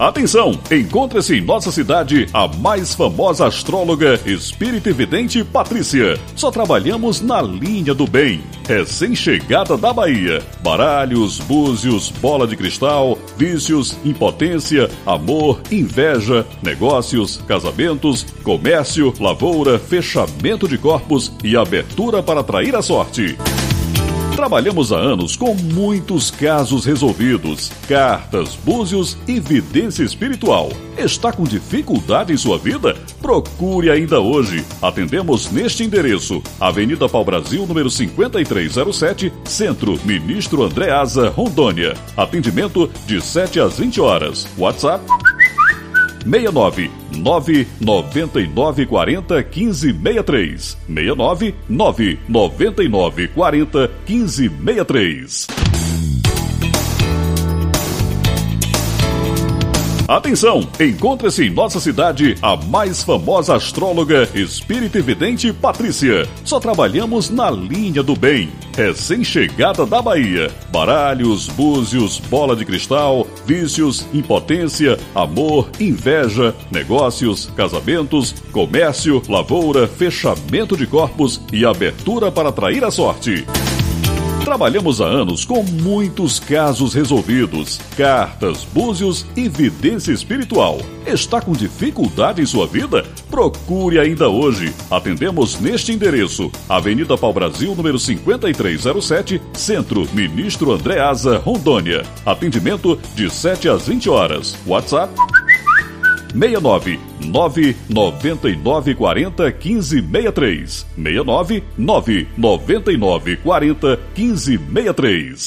Atenção! Encontra-se em nossa cidade a mais famosa astróloga espírita e vidente Patrícia. Só trabalhamos na linha do bem. Recém-chegada da Bahia. Baralhos, búzios, bola de cristal, vícios, impotência, amor, inveja, negócios, casamentos, comércio, lavoura, fechamento de corpos e abertura para atrair a sorte. Trabalhamos há anos com muitos casos resolvidos, cartas, búzios e vidência espiritual. Está com dificuldade em sua vida? Procure ainda hoje. Atendemos neste endereço: Avenida Pau Brasil, número 5307, Centro, Ministro Andreasa, Rondônia. Atendimento de 7 às 20 horas. WhatsApp 69 999 40 1563. 69 999 40 1563. Atenção! Encontra-se em nossa cidade a mais famosa astróloga espírita e vidente Patrícia. Só trabalhamos na linha do bem. Recém-chegada da Bahia. Baralhos, búzios, bola de cristal, vícios, impotência, amor, inveja, negócios, casamentos, comércio, lavoura, fechamento de corpos e abertura para atrair a sorte. Trabalhamos há anos com muitos casos resolvidos, cartas, búzios e vidência espiritual. Está com dificuldade em sua vida? Procure ainda hoje. Atendemos neste endereço: Avenida Pau Brasil, número 5307, Centro, Ministro Andreasa, Rondônia. Atendimento de 7 às 20 horas. WhatsApp 69 999 40 15 63. 69 999 40 15 63.